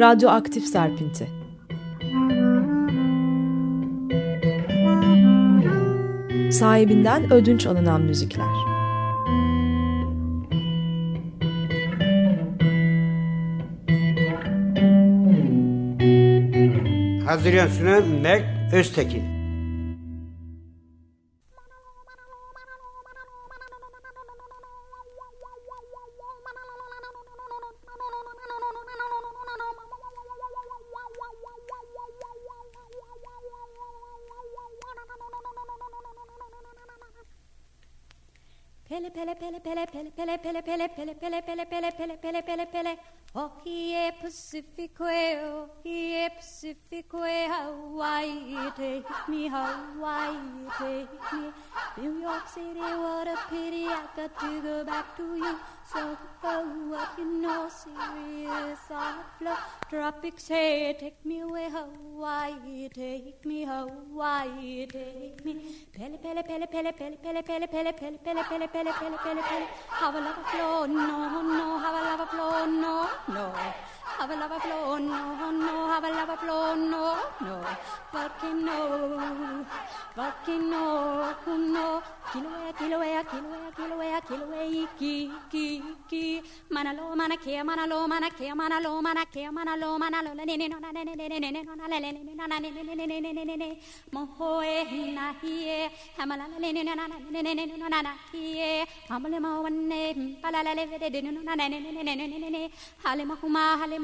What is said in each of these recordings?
Radyoaktif Serpinti Sahibinden ödünç alınan müzikler Hazırlayan sunan Mert Öztekin. Pacific way Hawaii take me Hawaii take me New York City what a pity I got to go back to you so oh what you know serious I flow tropics hey, take me away Hawaii take me Hawaii take me pele pele pele pele pele pele pele pele pele pele pele pele pele pele pele have a love flow no no have a love flow no no have a lava flow, no, no, have a lava flow, no, no. Volcano, volcano, no. Kilauea, kilauea, kilauea, kilauea, kilauea, ki, ki, ki. Manalo, manakea, manalo, manakea, manalo, manakea, manalo, manalo, nene, no, nene, nene, nene, no, nene, nene, nene, nene, nene, nene, nene. Mohoe, nahie, hamalala, nene, nene, nene, nene, no, nahie. Hamalema, one, palalale, nene, no, nene, nene, nene, nene, nene. Halemahuma, hale Hey!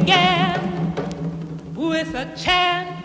began with a chant.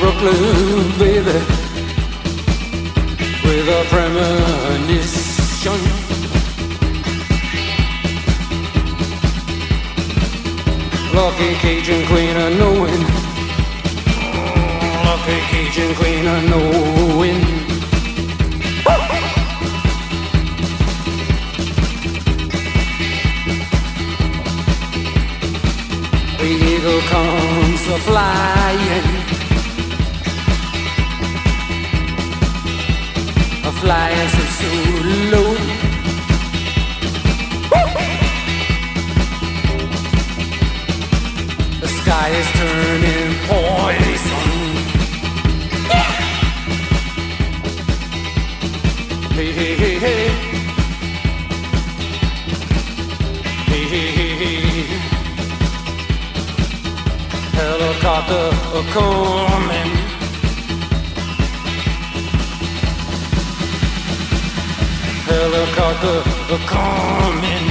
Brooklyn, baby, with a premonition. Lucky Cajun queen of knowing. Lucky Cajun queen of knowing. The eagle comes a flying. Flying so, so low. The sky is turning poison. Hey, hey, hey, hey. Hey, hey, hey, hey. Helicopter coming. Helicopter coming.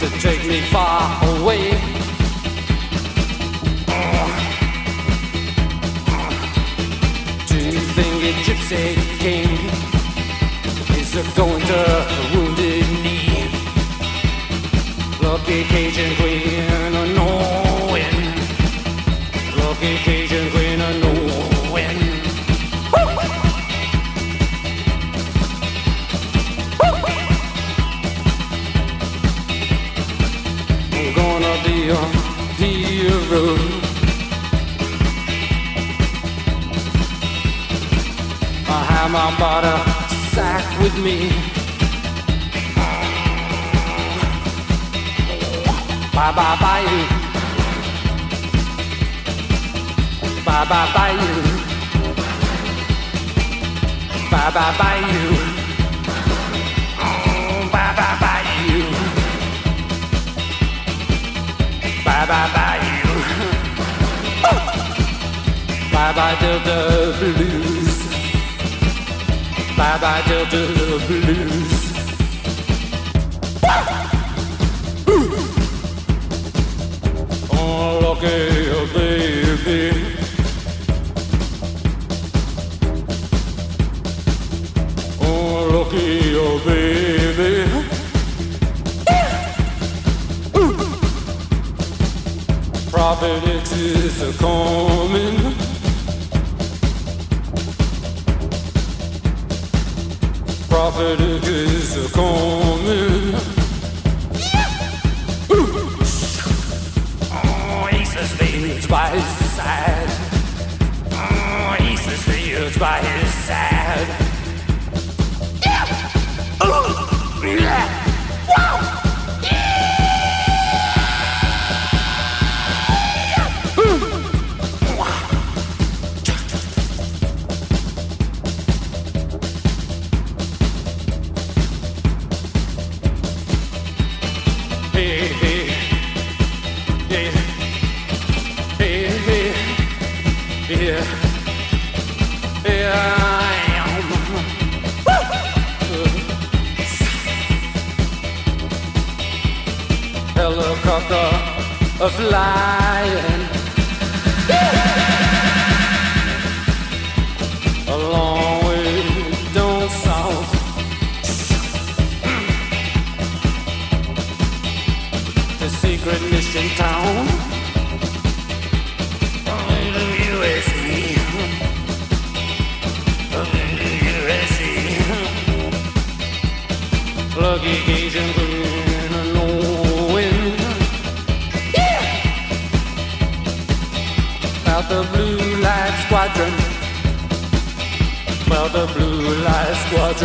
to take me far away. Do you think a gypsy king is going to a wounded knee? Lucky Cajun queen, knowing. Have my butter sack with me. Bye bye bye you. Bye bye bye you. Bye bye bye you. Bye bye bye you. Bye bye bye you. Bye bye Delta Blues. Bye bye Delta Blues. Oh, lucky baby. Oh, lucky baby. Prophet is a coming. Prophet is a coming. Oh, the spirits by his side. Oh, the spirits by his side. Yeah. Oh, yeah. Helicopter flying south. The secret mission town. The blue light squadron. About the blue light squadron.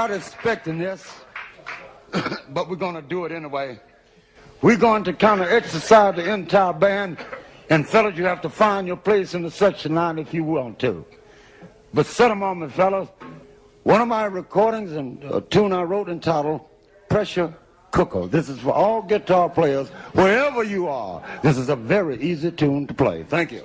not expecting this, but we're going to do it anyway. We're going to kind of exercise the entire band. And fellas, you have to find your place in the section line if you want to. But set them on me, fellas. One of my recordings and a tune I wrote entitled Pressure Cooker. This is for all guitar players, wherever you are. This is a very easy tune to play. Thank you.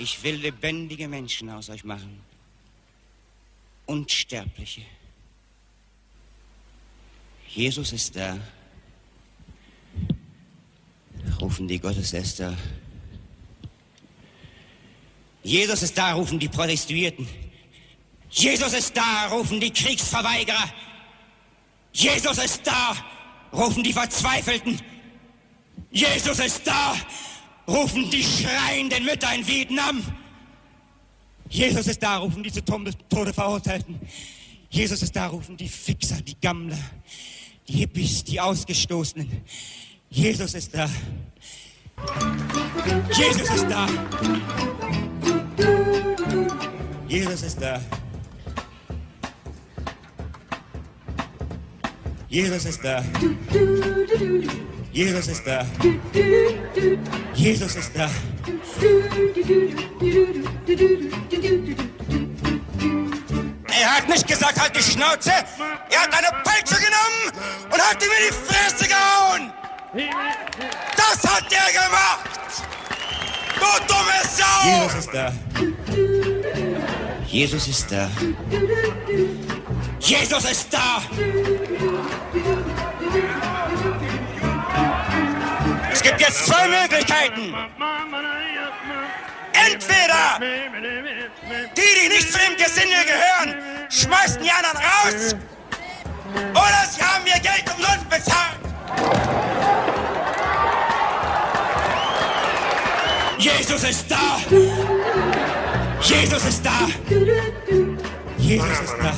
Ich will lebendige Menschen aus euch machen. Unsterbliche. Jesus ist da. Rufen die Gottesläster. Jesus ist da, rufen die Protestuierten. Jesus ist da, rufen die Kriegsverweigerer. Jesus ist da, rufen die Verzweifelten. Jesus ist da, rufen die schreienden Mütter in Vietnam. Jesus ist da, rufen die zu Tode Verurteilten. Jesus ist da, rufen die Fixer, die Gammler, die Hippies, die Ausgestoßenen. Jesus ist da. Jesus ist da. Jesus ist da. Jesus ist da. Jesus ist da. Jesus ist da. Er hat nicht gesagt, halt die Schnauze. Er hat eine Peitsche genommen und hat ihm in die Fresse gehauen. Das hat er gemacht. Du dumme Sau. Jesus ist da. Jesus ist da. Jesus ist da. Es gibt jetzt zwei Möglichkeiten. Entweder die, die nicht zu dem Gesindel gehören, schmeißen die anderen raus, oder sie haben ihr Geld umsonst bezahlt. Jesus ist da. Jesus ist da. Jesus ist da.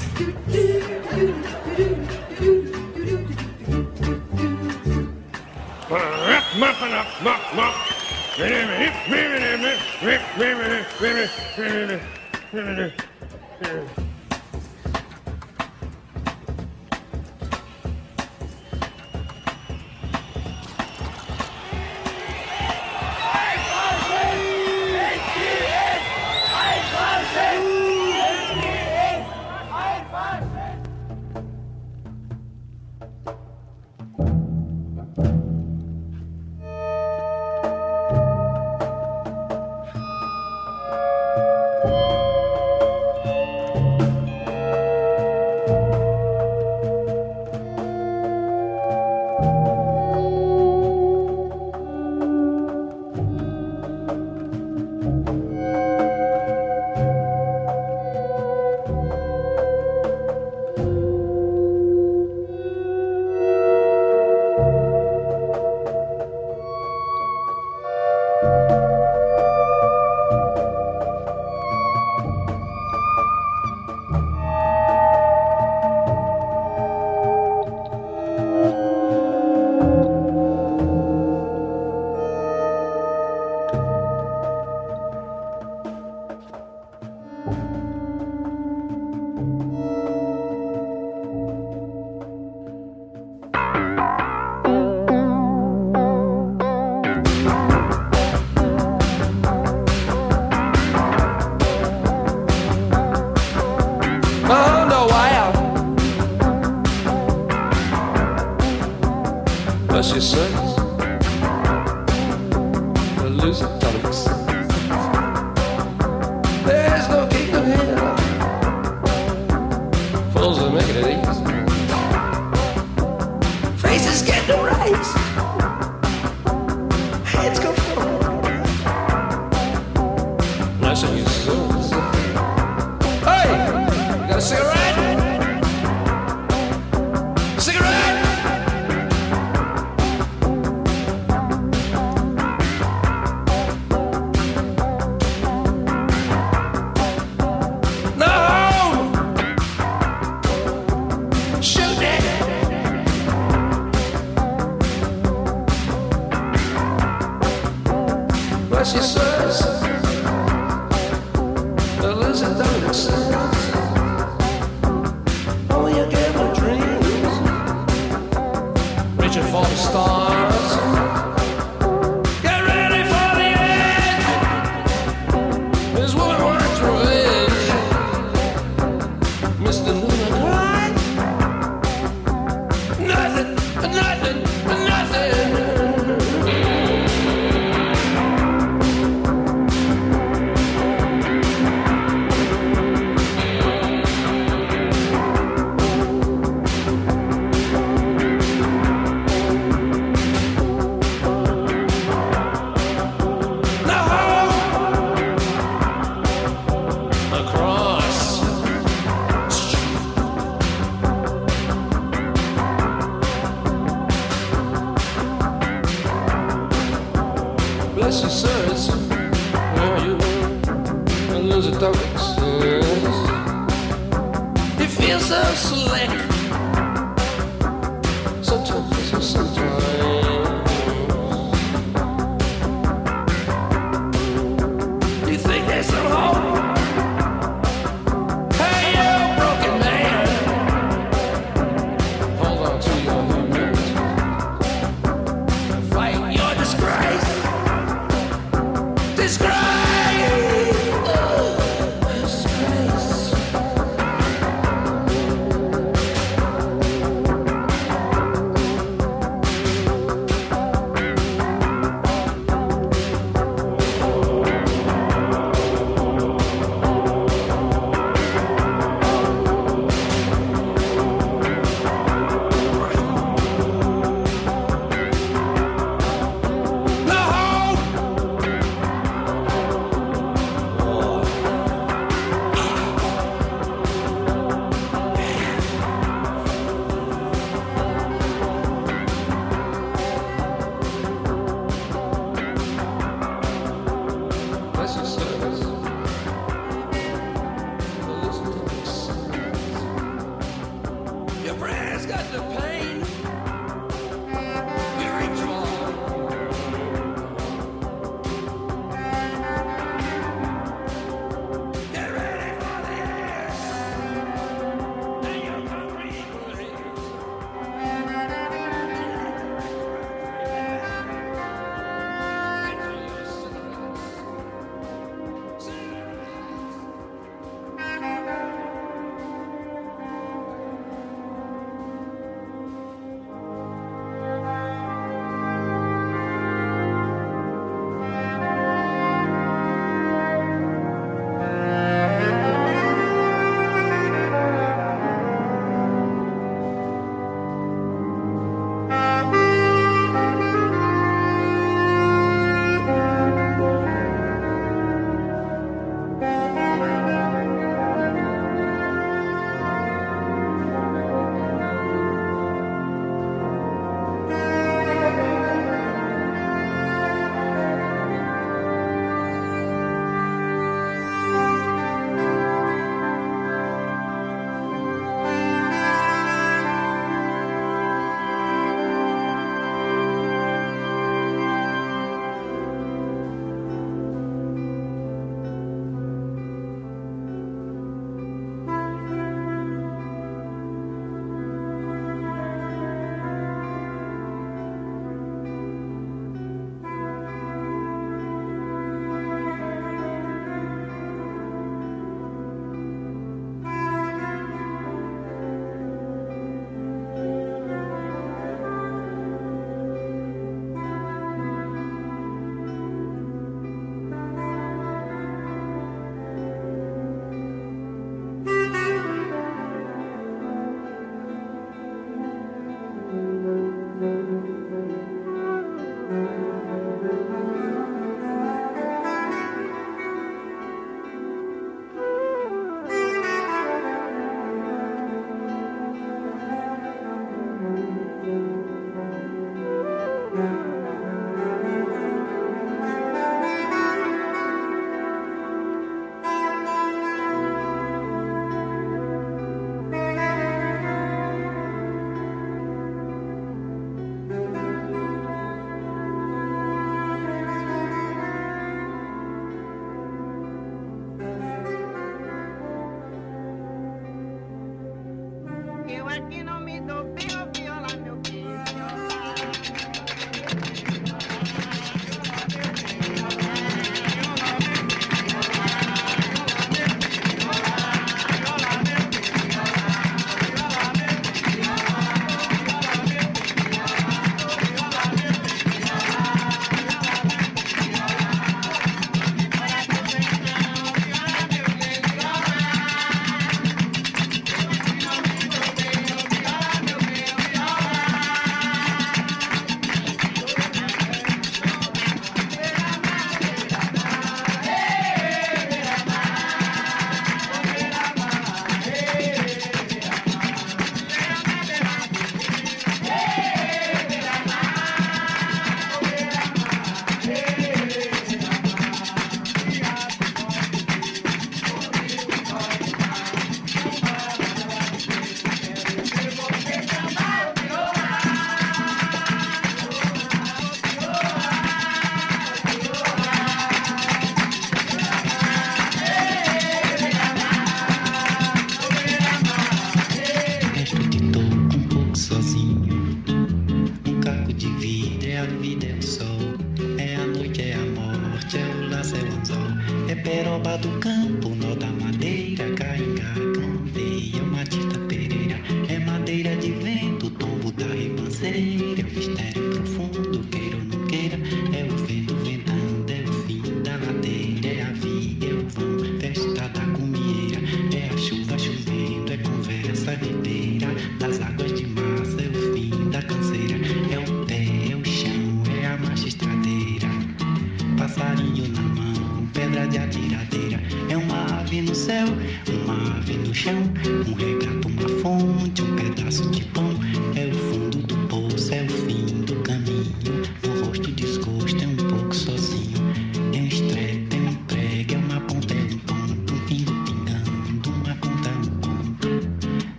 But she says, the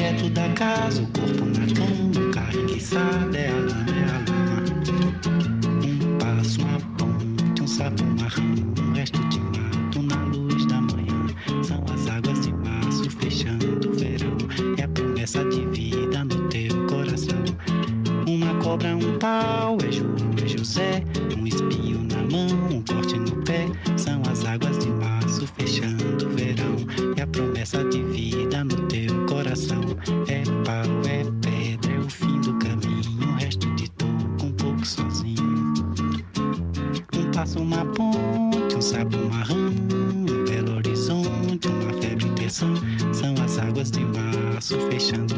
objeto da casa, o corpo na cama, o carro enguiçado é a lama, é a lama. Um passo, uma ponte, um sapo, uma um resto de mato na luz da manhã. São as águas de março fechando o verão, é a promessa de vida no teu coração. Uma cobra, um pau, é João, é José, uma ponte, um sapo marrom, um belo horizonte, uma febre terçã, são as águas de março fechando